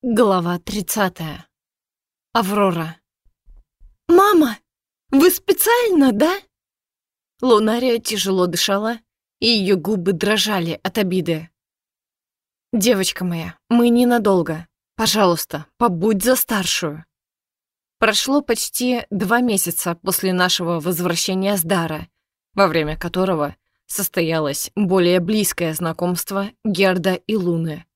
Глава 30. Аврора. «Мама, вы специально, да?» Лунария тяжело дышала, и ее губы дрожали от обиды. «Девочка моя, мы ненадолго. Пожалуйста, побудь за старшую». Прошло почти два месяца после нашего возвращения с Дара, во время которого состоялось более близкое знакомство Герда и Луны.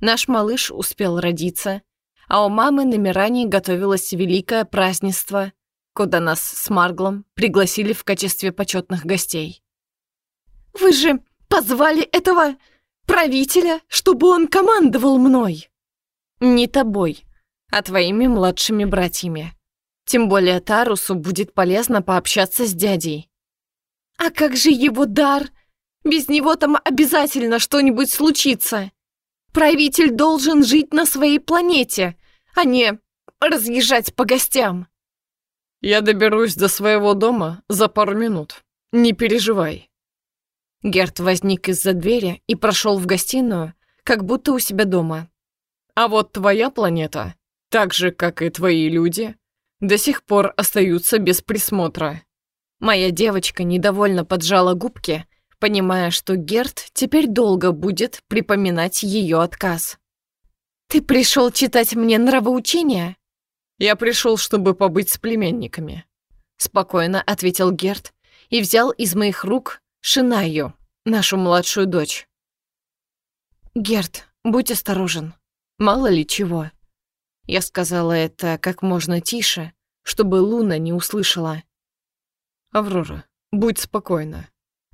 Наш малыш успел родиться, а у мамы на Миране готовилось великое празднество, куда нас с Марглом пригласили в качестве почетных гостей. «Вы же позвали этого правителя, чтобы он командовал мной!» «Не тобой, а твоими младшими братьями. Тем более Тарусу будет полезно пообщаться с дядей». «А как же его дар? Без него там обязательно что-нибудь случится!» Правитель должен жить на своей планете, а не разъезжать по гостям. Я доберусь до своего дома за пару минут. Не переживай. Герт возник из-за двери и прошел в гостиную, как будто у себя дома. А вот твоя планета, так же, как и твои люди, до сих пор остаются без присмотра. Моя девочка недовольно поджала губки, понимая, что Герт теперь долго будет припоминать ее отказ. «Ты пришел читать мне нравоучения?» «Я пришел, чтобы побыть с племенниками», — спокойно ответил Герт и взял из моих рук Шинаю, нашу младшую дочь. «Герт, будь осторожен, мало ли чего». Я сказала это как можно тише, чтобы Луна не услышала. «Аврора, будь спокойна.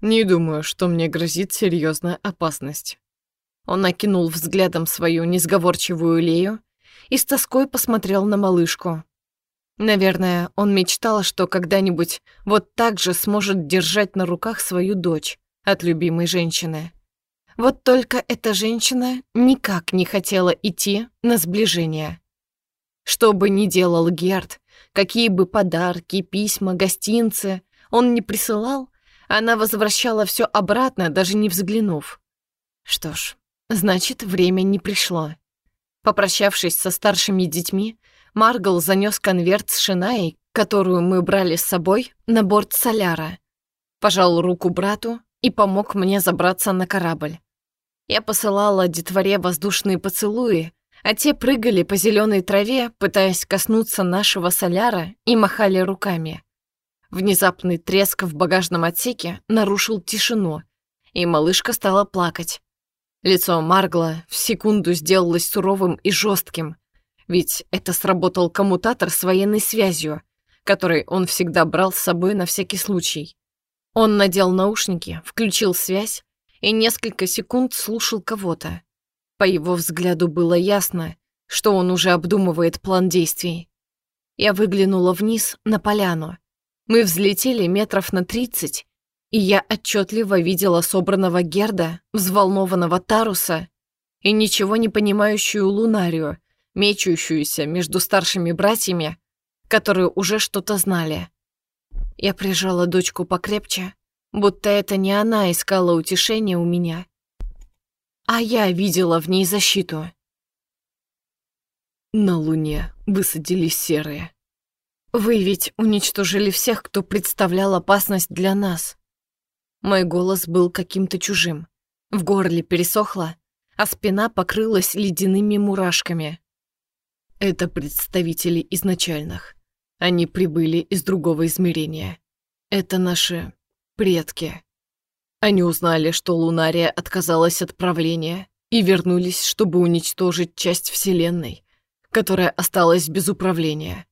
Не думаю, что мне грозит серьезная опасность. Он накинул взглядом свою несговорчивую Лею и с тоской посмотрел на малышку. Наверное, он мечтал, что когда-нибудь вот так же сможет держать на руках свою дочь от любимой женщины. Вот только эта женщина никак не хотела идти на сближение. Что бы ни делал Герд, какие бы подарки, письма, гостинцы он не присылал, она возвращала все обратно, даже не взглянув. Что ж, значит, время не пришло. Попрощавшись со старшими детьми, Маргл занес конверт с шинаей, которую мы брали с собой, на борт соляра. Пожал руку брату и помог мне забраться на корабль. Я посылала детворе воздушные поцелуи, а те прыгали по зеленой траве, пытаясь коснуться нашего соляра и махали руками. Внезапный треск в багажном отсеке нарушил тишину, и малышка стала плакать. Лицо Маргла в секунду сделалось суровым и жестким, ведь это сработал коммутатор с военной связью, который он всегда брал с собой на всякий случай. Он надел наушники, включил связь и несколько секунд слушал кого-то. По его взгляду было ясно, что он уже обдумывает план действий. Я выглянула вниз на поляну. Мы взлетели метров на тридцать, и я отчетливо видела собранного Герда, взволнованного Таруса и ничего не понимающую Лунарию, мечущуюся между старшими братьями, которые уже что-то знали. Я прижала дочку покрепче, будто это не она искала утешения у меня, а я видела в ней защиту. На Луне высадились серые. Вы ведь уничтожили всех, кто представлял опасность для нас. Мой голос был каким-то чужим. В горле пересохло, а спина покрылась ледяными мурашками. Это представители изначальных. Они прибыли из другого измерения. Это наши предки. Они узнали, что Лунария отказалась от правления и вернулись, чтобы уничтожить часть Вселенной, которая осталась без управления.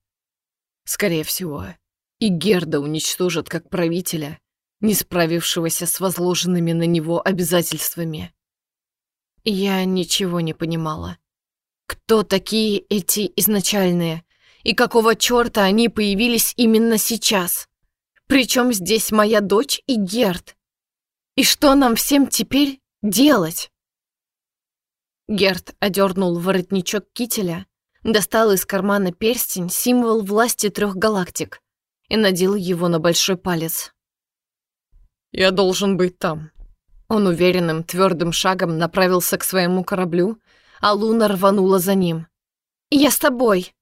Скорее всего, и Герда уничтожат как правителя, не справившегося с возложенными на него обязательствами. Я ничего не понимала. Кто такие эти изначальные? И какого чёрта они появились именно сейчас? Причем здесь моя дочь и Герд? И что нам всем теперь делать? Герд одернул воротничок кителя, достал из кармана перстень, символ власти трех галактик, и надел его на большой палец. «Я должен быть там». Он уверенным, твердым шагом направился к своему кораблю, а Луна рванула за ним. «Я с тобой!»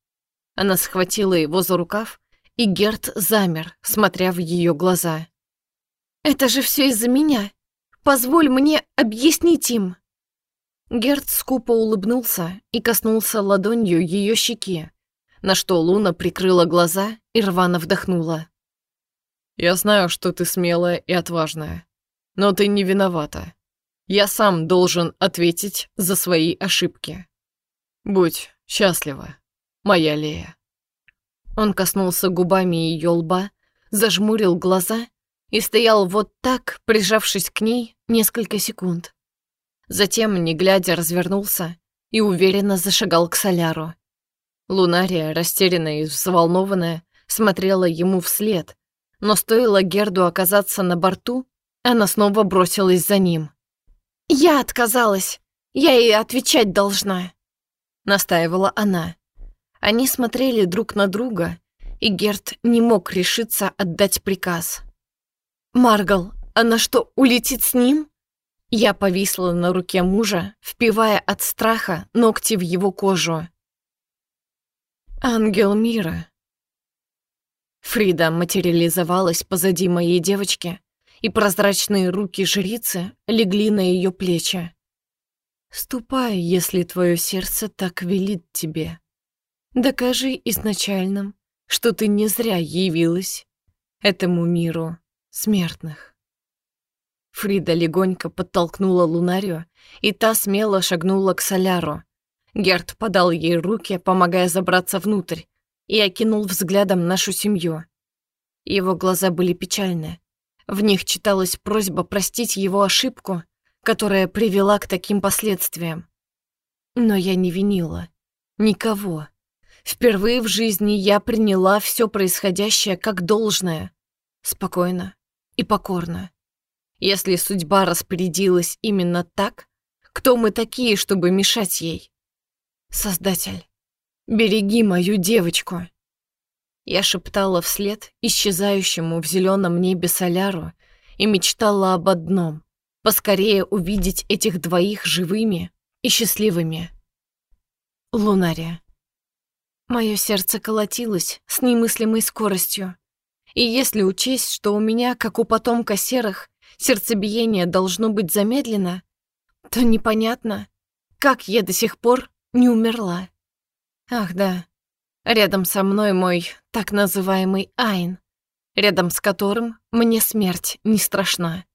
Она схватила его за рукав, и Герт замер, смотря в ее глаза. «Это же все из-за меня! Позволь мне объяснить им!» Герт скупо улыбнулся и коснулся ладонью ее щеки, на что Луна прикрыла глаза и рвано вдохнула. «Я знаю, что ты смелая и отважная, но ты не виновата. Я сам должен ответить за свои ошибки. Будь счастлива, моя Лея». Он коснулся губами ее лба, зажмурил глаза и стоял вот так, прижавшись к ней несколько секунд. Затем, не глядя, развернулся и уверенно зашагал к соляру. Лунария, растерянная и взволнованная, смотрела ему вслед, но стоило Герду оказаться на борту, она снова бросилась за ним. «Я отказалась! Я ей отвечать должна!» Настаивала она. Они смотрели друг на друга, и Герд не мог решиться отдать приказ. «Маргал, она что, улетит с ним?» Я повисла на руке мужа, впивая от страха ногти в его кожу. «Ангел мира». Фрида материализовалась позади моей девочки, и прозрачные руки жрицы легли на ее плечи. «Ступай, если твое сердце так велит тебе. Докажи изначальным, что ты не зря явилась этому миру смертных». Фрида легонько подтолкнула Лунарию, и та смело шагнула к Соляру, Герт подал ей руки, помогая забраться внутрь, и окинул взглядом нашу семью. Его глаза были печальны. В них читалась просьба простить его ошибку, которая привела к таким последствиям. Но я не винила. Никого. Впервые в жизни я приняла все происходящее как должное. Спокойно и покорно. Если судьба распорядилась именно так, кто мы такие, чтобы мешать ей? Создатель, береги мою девочку. Я шептала вслед исчезающему в зеленом небе соляру и мечтала об одном — поскорее увидеть этих двоих живыми и счастливыми. Лунария. Мое сердце колотилось с немыслимой скоростью. И если учесть, что у меня, как у потомка серых, сердцебиение должно быть замедлено, то непонятно, как я до сих пор не умерла. Ах да, рядом со мной мой так называемый Айн, рядом с которым мне смерть не страшна.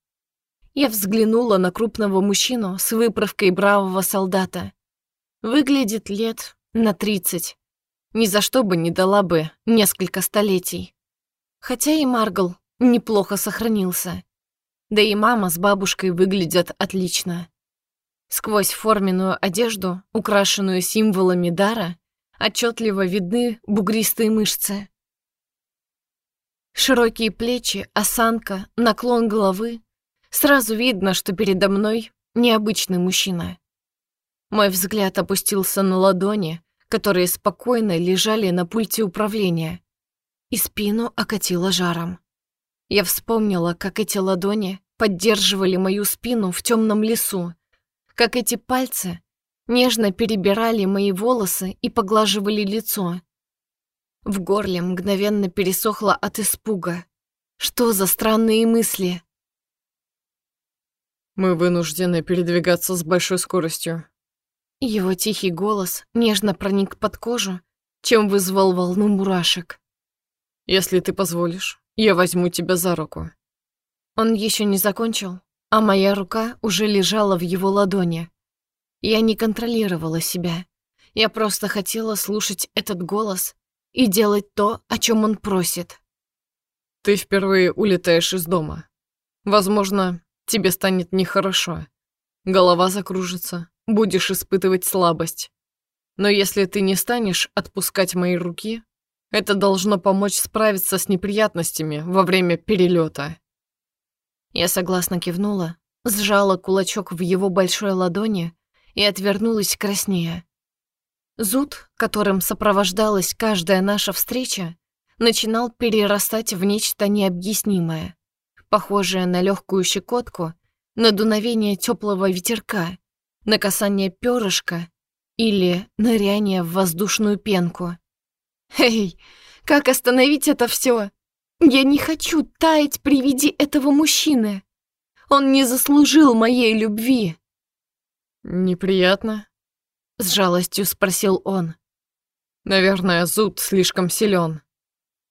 Я взглянула на крупного мужчину с выправкой бравого солдата. Выглядит лет на тридцать. Ни за что бы не дала бы несколько столетий. Хотя и Маргл неплохо сохранился. Да и мама с бабушкой выглядят отлично. Сквозь форменную одежду, украшенную символами дара, отчетливо видны бугристые мышцы. Широкие плечи, осанка, наклон головы. Сразу видно, что передо мной необычный мужчина. Мой взгляд опустился на ладони, которые спокойно лежали на пульте управления, и спину окатило жаром. Я вспомнила, как эти ладони поддерживали мою спину в темном лесу, как эти пальцы нежно перебирали мои волосы и поглаживали лицо. В горле мгновенно пересохло от испуга. Что за странные мысли? Мы вынуждены передвигаться с большой скоростью. Его тихий голос нежно проник под кожу, чем вызвал волну мурашек. Если ты позволишь, я возьму тебя за руку. Он еще не закончил, а моя рука уже лежала в его ладони. Я не контролировала себя. Я просто хотела слушать этот голос и делать то, о чем он просит. Ты впервые улетаешь из дома. Возможно, тебе станет нехорошо. Голова закружится, будешь испытывать слабость. Но если ты не станешь отпускать мои руки, это должно помочь справиться с неприятностями во время перелета. Я согласно кивнула, сжала кулачок в его большой ладони и отвернулась краснее. Зуд, которым сопровождалась каждая наша встреча, начинал перерастать в нечто необъяснимое, похожее на легкую щекотку, на дуновение теплого ветерка, на касание перышка или ныряние в воздушную пенку. Эй, как остановить это все? Я не хочу таять при виде этого мужчины. Он не заслужил моей любви. Неприятно? С жалостью спросил он. Наверное, зуд слишком силен.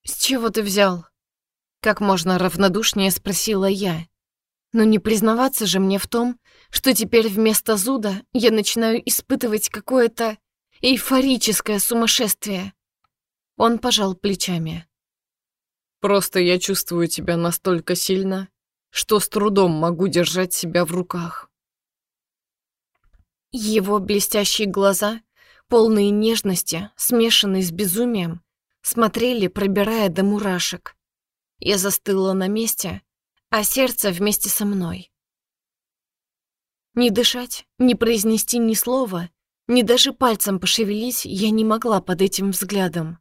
С чего ты взял? Как можно равнодушнее спросила я. Но не признаваться же мне в том, что теперь вместо зуда я начинаю испытывать какое-то эйфорическое сумасшествие. Он пожал плечами. Просто я чувствую тебя настолько сильно, что с трудом могу держать себя в руках. Его блестящие глаза, полные нежности, смешанные с безумием, смотрели, пробирая до мурашек. Я застыла на месте, а сердце вместе со мной. Не дышать, не произнести ни слова, ни даже пальцем пошевелить я не могла под этим взглядом.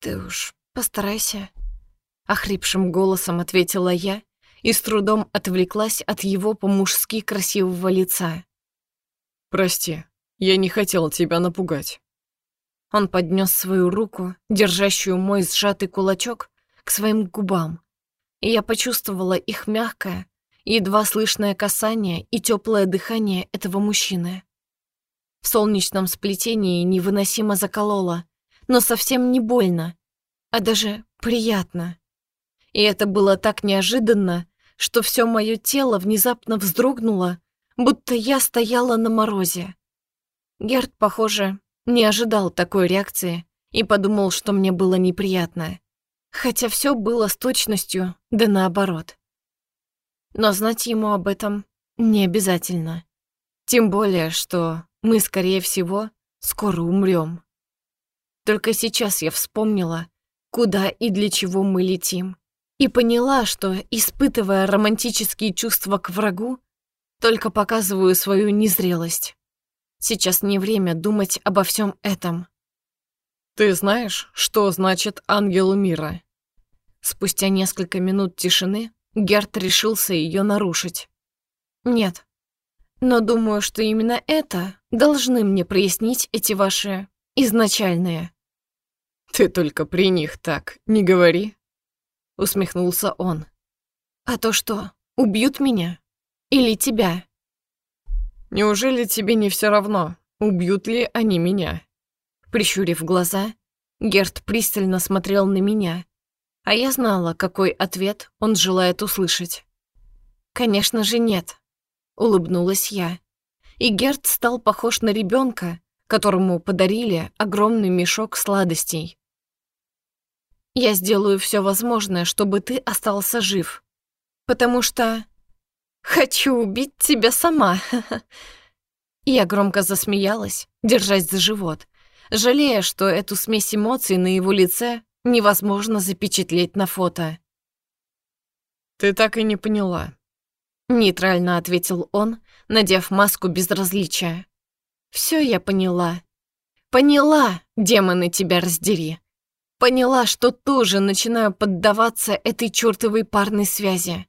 «Ты уж постарайся», — охрипшим голосом ответила я и с трудом отвлеклась от его по-мужски красивого лица. «Прости, я не хотел тебя напугать». Он поднес свою руку, держащую мой сжатый кулачок, к своим губам, и я почувствовала их мягкое, едва слышное касание и теплое дыхание этого мужчины. В солнечном сплетении невыносимо закололо, но совсем не больно, а даже приятно. И это было так неожиданно, что все мое тело внезапно вздрогнуло, будто я стояла на морозе. Герд, похоже, не ожидал такой реакции и подумал, что мне было неприятно. Хотя все было с точностью, да наоборот. Но знать ему об этом не обязательно. Тем более, что мы, скорее всего, скоро умрем. Только сейчас я вспомнила, куда и для чего мы летим. И поняла, что, испытывая романтические чувства к врагу, только показываю свою незрелость. Сейчас не время думать обо всем этом. «Ты знаешь, что значит ангел мира?» Спустя несколько минут тишины Герт решился ее нарушить. «Нет. Но думаю, что именно это должны мне прояснить эти ваши изначальные». «Ты только при них так не говори», — усмехнулся он. «А то что, убьют меня? Или тебя?» «Неужели тебе не все равно, убьют ли они меня?» Прищурив глаза, Герт пристально смотрел на меня, а я знала, какой ответ он желает услышать. «Конечно же нет», — улыбнулась я. И Герт стал похож на ребенка, которому подарили огромный мешок сладостей. Я сделаю все возможное, чтобы ты остался жив. Потому что... Хочу убить тебя сама. Я громко засмеялась, держась за живот, жалея, что эту смесь эмоций на его лице невозможно запечатлеть на фото. «Ты так и не поняла», — нейтрально ответил он, надев маску безразличия. «Все я поняла. Поняла, демоны тебя раздери. Поняла, что тоже начинаю поддаваться этой чертовой парной связи.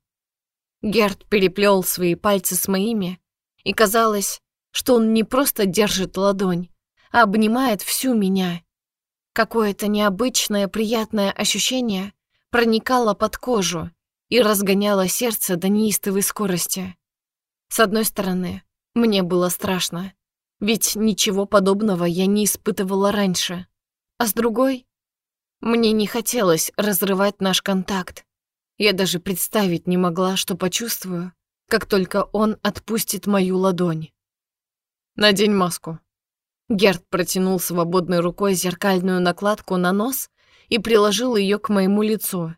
Герд переплел свои пальцы с моими, и казалось, что он не просто держит ладонь, а обнимает всю меня. Какое-то необычное приятное ощущение проникало под кожу и разгоняло сердце до неистовой скорости. С одной стороны, мне было страшно, ведь ничего подобного я не испытывала раньше. А с другой, мне не хотелось разрывать наш контакт. Я даже представить не могла, что почувствую, как только он отпустит мою ладонь. «Надень маску». Герд протянул свободной рукой зеркальную накладку на нос и приложил ее к моему лицу.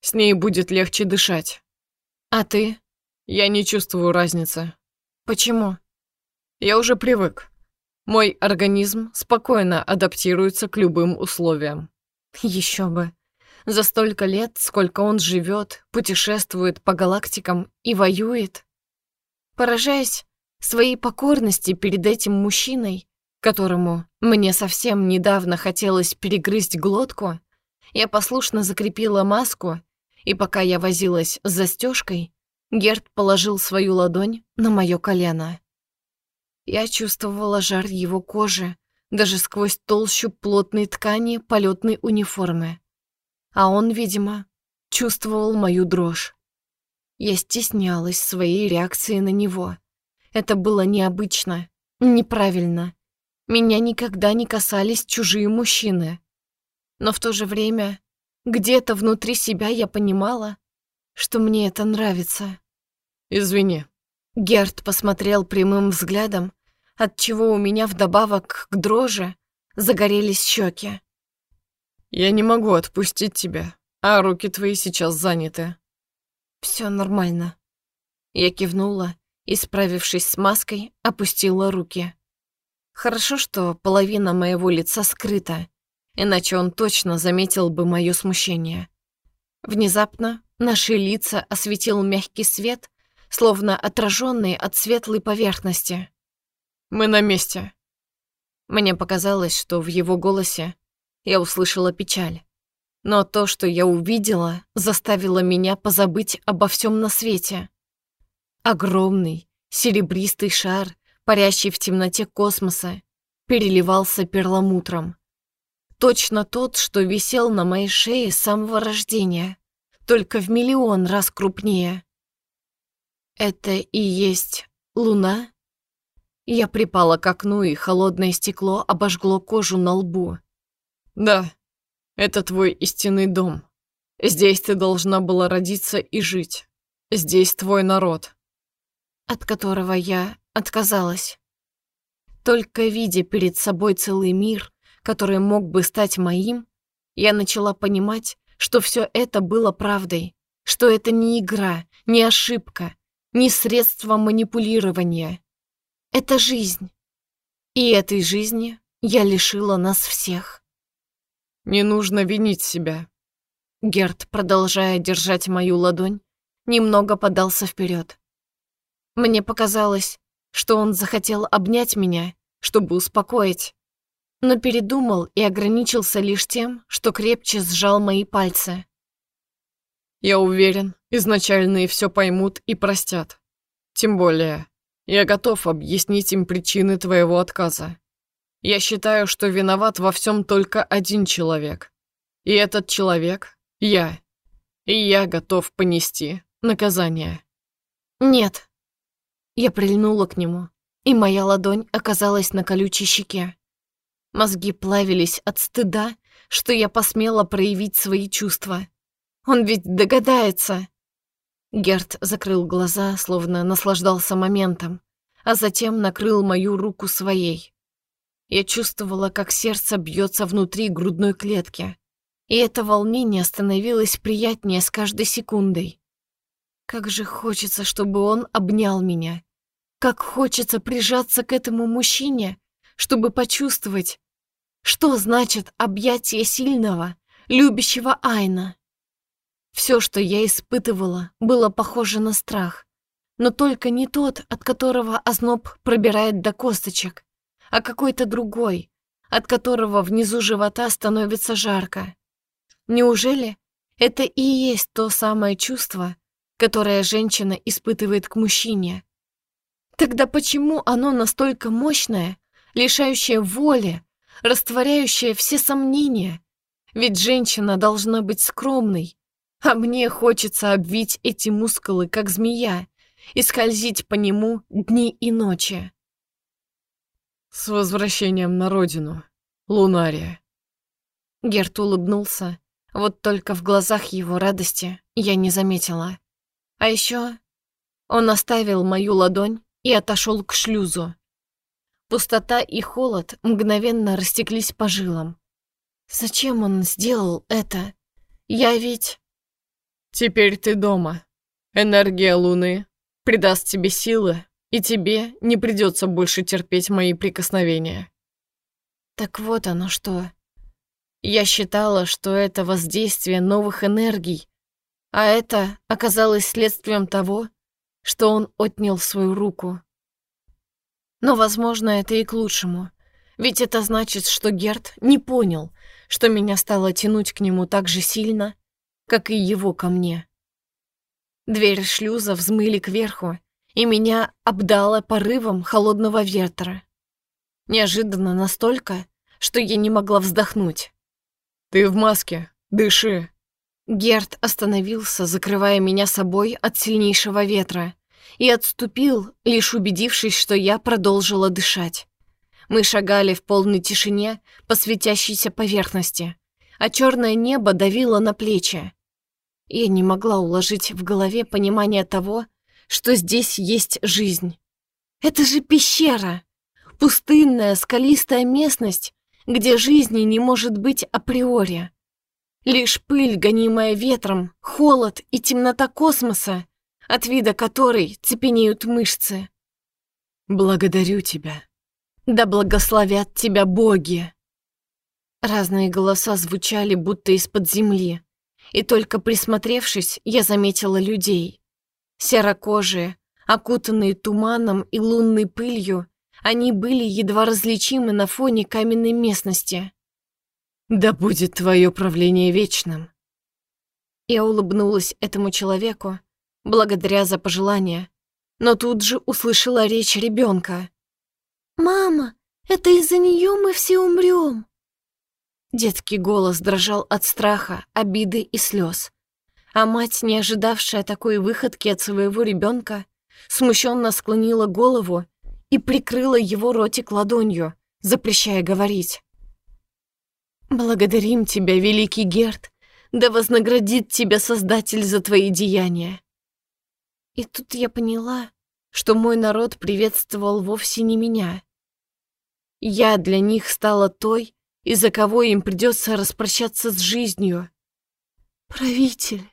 «С ней будет легче дышать». «А ты?» «Я не чувствую разницы». «Почему?» «Я уже привык. Мой организм спокойно адаптируется к любым условиям». Еще бы. За столько лет, сколько он живет, путешествует по галактикам и воюет. Поражаясь своей покорности перед этим мужчиной, которому мне совсем недавно хотелось перегрызть глотку, я послушно закрепила маску, и пока я возилась с застежкой, Герд положил свою ладонь на мое колено. Я чувствовала жар его кожи, даже сквозь толщу плотной ткани полетной униформы. А он, видимо, чувствовал мою дрожь. Я стеснялась своей реакции на него. Это было необычно, неправильно. Меня никогда не касались чужие мужчины. Но в то же время где-то внутри себя я понимала, что мне это нравится. «Извини». Герт посмотрел прямым взглядом, отчего у меня вдобавок к дрожи загорелись щеки. «Я не могу отпустить тебя, а руки твои сейчас заняты». Все нормально». Я кивнула и, справившись с маской, опустила руки. Хорошо, что половина моего лица скрыта, иначе он точно заметил бы мое смущение. Внезапно наши лица осветил мягкий свет, словно отраженный от светлой поверхности. «Мы на месте». Мне показалось, что в его голосе я услышала печаль. Но то, что я увидела, заставило меня позабыть обо всем на свете. Огромный, серебристый шар, парящий в темноте космоса, переливался перламутром. Точно тот, что висел на моей шее с самого рождения, только в миллион раз крупнее. Это и есть луна? Я припала к окну, и холодное стекло обожгло кожу на лбу. Да, это твой истинный дом. Здесь ты должна была родиться и жить. Здесь твой народ. От которого я отказалась. Только видя перед собой целый мир, который мог бы стать моим, я начала понимать, что все это было правдой, что это не игра, не ошибка, не средство манипулирования. Это жизнь. И этой жизни я лишила нас всех. Не нужно винить себя. Герт, продолжая держать мою ладонь, немного подался вперед. Мне показалось, что он захотел обнять меня, чтобы успокоить но передумал и ограничился лишь тем, что крепче сжал мои пальцы. «Я уверен, изначальные все поймут и простят. Тем более, я готов объяснить им причины твоего отказа. Я считаю, что виноват во всем только один человек. И этот человек — я. И я готов понести наказание». «Нет». Я прильнула к нему, и моя ладонь оказалась на колючей щеке. Мозги плавились от стыда, что я посмела проявить свои чувства. Он ведь догадается. Герт закрыл глаза, словно наслаждался моментом, а затем накрыл мою руку своей. Я чувствовала, как сердце бьется внутри грудной клетки, и это волнение становилось приятнее с каждой секундой. Как же хочется, чтобы он обнял меня. Как хочется прижаться к этому мужчине, чтобы почувствовать, что значит объятие сильного, любящего Айна? Все, что я испытывала, было похоже на страх, но только не тот, от которого озноб пробирает до косточек, а какой-то другой, от которого внизу живота становится жарко. Неужели это и есть то самое чувство, которое женщина испытывает к мужчине? Тогда почему оно настолько мощное, лишающее воли, растворяющая все сомнения. Ведь женщина должна быть скромной, а мне хочется обвить эти мускулы, как змея, и скользить по нему дни и ночи. «С возвращением на родину, Лунария!» Герт улыбнулся, вот только в глазах его радости я не заметила. А еще он оставил мою ладонь и отошел к шлюзу. Пустота и холод мгновенно растеклись по жилам. Зачем он сделал это? Я ведь... Теперь ты дома. Энергия Луны придаст тебе силы, и тебе не придется больше терпеть мои прикосновения. Так вот оно что. Я считала, что это воздействие новых энергий, а это оказалось следствием того, что он отнял свою руку. Но, возможно, это и к лучшему. Ведь это значит, что Герт не понял, что меня стало тянуть к нему так же сильно, как и его ко мне. Двери шлюза взмыли кверху, и меня обдало порывом холодного ветра. Неожиданно настолько, что я не могла вздохнуть. «Ты в маске, дыши!» Герт остановился, закрывая меня собой от сильнейшего ветра, и отступил, лишь убедившись, что я продолжила дышать. Мы шагали в полной тишине по светящейся поверхности, а черное небо давило на плечи. Я не могла уложить в голове понимание того, что здесь есть жизнь. Это же пещера! Пустынная, скалистая местность, где жизни не может быть априори. Лишь пыль, гонимая ветром, холод и темнота космоса, от вида которой цепенеют мышцы. «Благодарю тебя», да благословят тебя боги!» Разные голоса звучали будто из-под земли, и только присмотревшись, я заметила людей. Серокожие, окутанные туманом и лунной пылью, они были едва различимы на фоне каменной местности. «Да будет твое правление вечным!» Я улыбнулась этому человеку, благодаря за пожелание, но тут же услышала речь ребенка. «Мама, это из-за нее мы все умрем!» Детский голос дрожал от страха, обиды и слез. А мать, не ожидавшая такой выходки от своего ребенка, смущенно склонила голову и прикрыла его ротик ладонью, запрещая говорить. «Благодарим тебя, великий Герд, да вознаградит тебя Создатель за твои деяния!» И тут я поняла, что мой народ приветствовал вовсе не меня. Я для них стала той, из-за кого им придется распрощаться с жизнью. «Правитель!»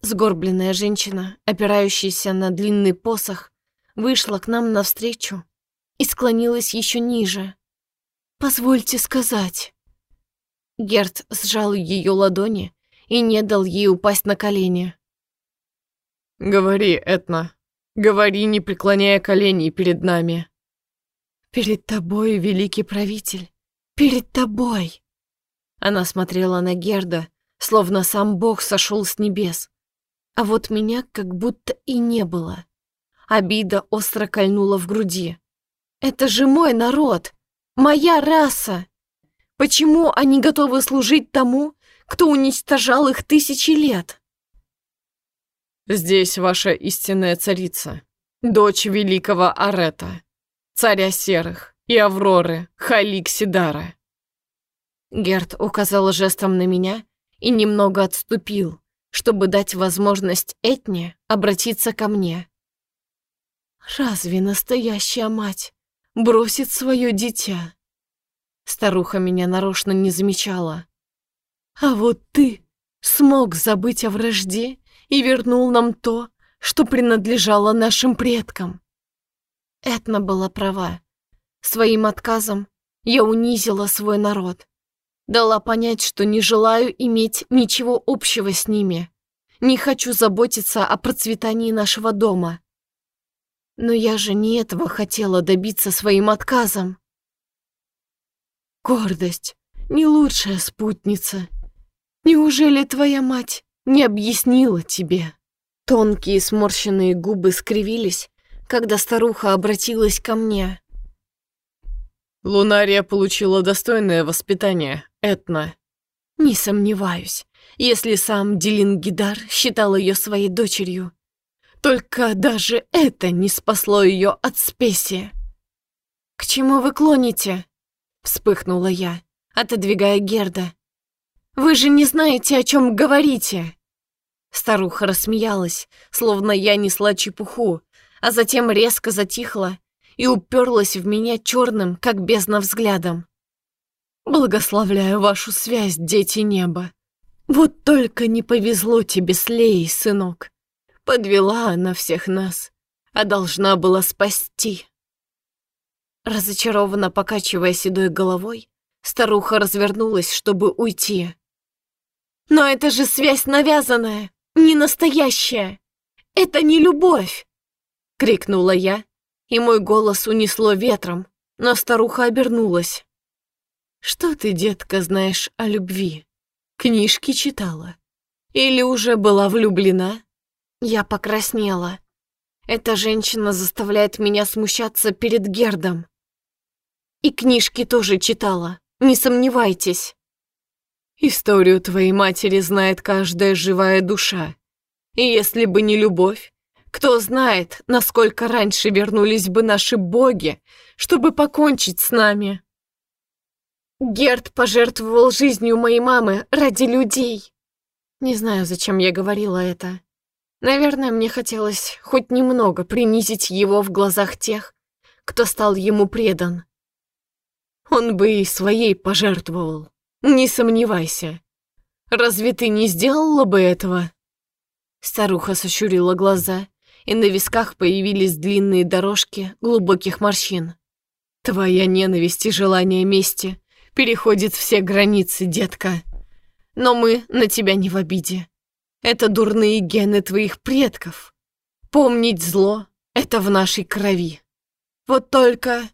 Сгорбленная женщина, опирающаяся на длинный посох, вышла к нам навстречу и склонилась еще ниже. «Позвольте сказать». Герт сжал ее ладони и не дал ей упасть на колени. «Говори, Этна, говори, не преклоняя коленей перед нами». «Перед тобой, великий правитель, перед тобой!» Она смотрела на Герда, словно сам Бог сошел с небес. А вот меня как будто и не было. Обида остро кольнула в груди. «Это же мой народ! Моя раса! Почему они готовы служить тому, кто уничтожал их тысячи лет?» Здесь ваша истинная царица, дочь великого Арета, царя серых и Авроры, Халиксидара. Герт указал жестом на меня и немного отступил, чтобы дать возможность Этне обратиться ко мне. «Разве настоящая мать бросит свое дитя?» Старуха меня нарочно не замечала. «А вот ты смог забыть о вражде и вернул нам то, что принадлежало нашим предкам. Этна была права. Своим отказом я унизила свой народ. Дала понять, что не желаю иметь ничего общего с ними. Не хочу заботиться о процветании нашего дома. Но я же не этого хотела добиться своим отказом. Гордость — не лучшая спутница. Неужели твоя мать не объяснила тебе. Тонкие сморщенные губы скривились, когда старуха обратилась ко мне. Лунария получила достойное воспитание, Этна. Не сомневаюсь, если сам Дилингидар считал ее своей дочерью. Только даже это не спасло ее от спеси. «К чему вы клоните?» — вспыхнула я, отодвигая Герда. «Вы же не знаете, о чем говорите!» Старуха рассмеялась, словно я несла чепуху, а затем резко затихла и уперлась в меня черным, как бездна взглядом. «Благословляю вашу связь, дети неба. Вот только не повезло тебе с Леей, сынок. Подвела она всех нас, а должна была спасти». Разочарованно покачивая седой головой, старуха развернулась, чтобы уйти. «Но это же связь навязанная!» не настоящая. Это не любовь!» — крикнула я, и мой голос унесло ветром, но старуха обернулась. «Что ты, детка, знаешь о любви? Книжки читала? Или уже была влюблена?» Я покраснела. Эта женщина заставляет меня смущаться перед Гердом. И книжки тоже читала, не сомневайтесь. Историю твоей матери знает каждая живая душа. И если бы не любовь, кто знает, насколько раньше вернулись бы наши боги, чтобы покончить с нами. Герд пожертвовал жизнью моей мамы ради людей. Не знаю, зачем я говорила это. Наверное, мне хотелось хоть немного принизить его в глазах тех, кто стал ему предан. Он бы и своей пожертвовал, не сомневайся. Разве ты не сделала бы этого? Старуха сощурила глаза, и на висках появились длинные дорожки глубоких морщин. Твоя ненависть и желание мести переходит все границы, детка. Но мы на тебя не в обиде. Это дурные гены твоих предков. Помнить зло — это в нашей крови. Вот только...»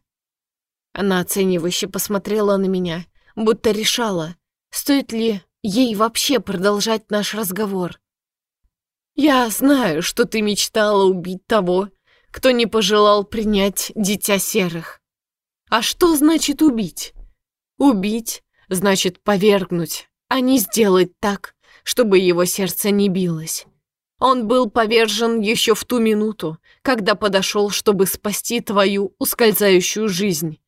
Она оценивающе посмотрела на меня, будто решала, стоит ли ей вообще продолжать наш разговор. «Я знаю, что ты мечтала убить того, кто не пожелал принять дитя серых. А что значит убить? Убить значит повергнуть, а не сделать так, чтобы его сердце не билось. Он был повержен еще в ту минуту, когда подошел, чтобы спасти твою ускользающую жизнь,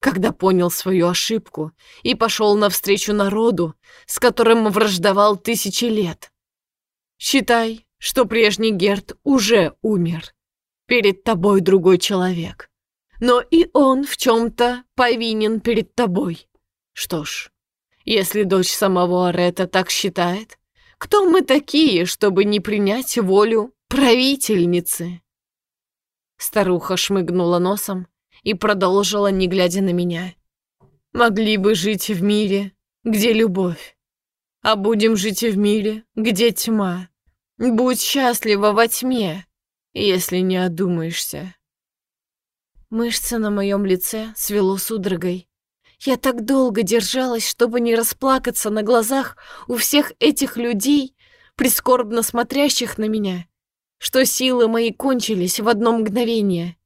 когда понял свою ошибку и пошел навстречу народу, с которым враждовал тысячи лет. Считай, что прежний Герд уже умер. Перед тобой другой человек. Но и он в чем-то повинен перед тобой. Что ж, если дочь самого Арета так считает, кто мы такие, чтобы не принять волю правительницы?» Старуха шмыгнула носом и продолжила, не глядя на меня. «Могли бы жить в мире, где любовь, а будем жить в мире, где тьма. Будь счастлива во тьме, если не одумаешься». Мышцы на моем лице свело судорогой, я так долго держалась, чтобы не расплакаться на глазах у всех этих людей, прискорбно смотрящих на меня, что силы мои кончились в одно мгновение.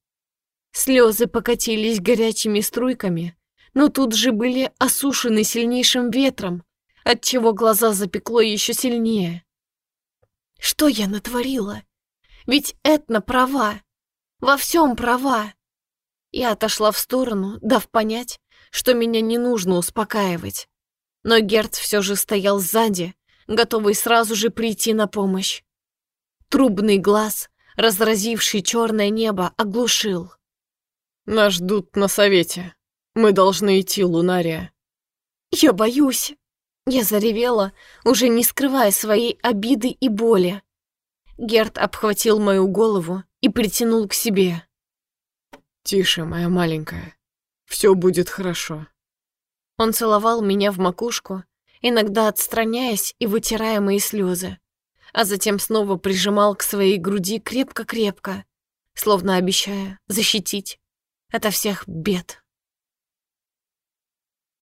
Слезы покатились горячими струйками, но тут же были осушены сильнейшим ветром, отчего глаза запекло еще сильнее. Что я натворила? Ведь Этна права, во всем права. Я отошла в сторону, дав понять, что меня не нужно успокаивать. Но Герц все же стоял сзади, готовый сразу же прийти на помощь. Трубный глаз, разразивший черное небо, оглушил. «Нас ждут на совете. Мы должны идти, Лунария». «Я боюсь». Я заревела, уже не скрывая своей обиды и боли. Герт обхватил мою голову и притянул к себе. «Тише, моя маленькая. Все будет хорошо». Он целовал меня в макушку, иногда отстраняясь и вытирая мои слезы, а затем снова прижимал к своей груди крепко-крепко, словно обещая защитить ото всех бед.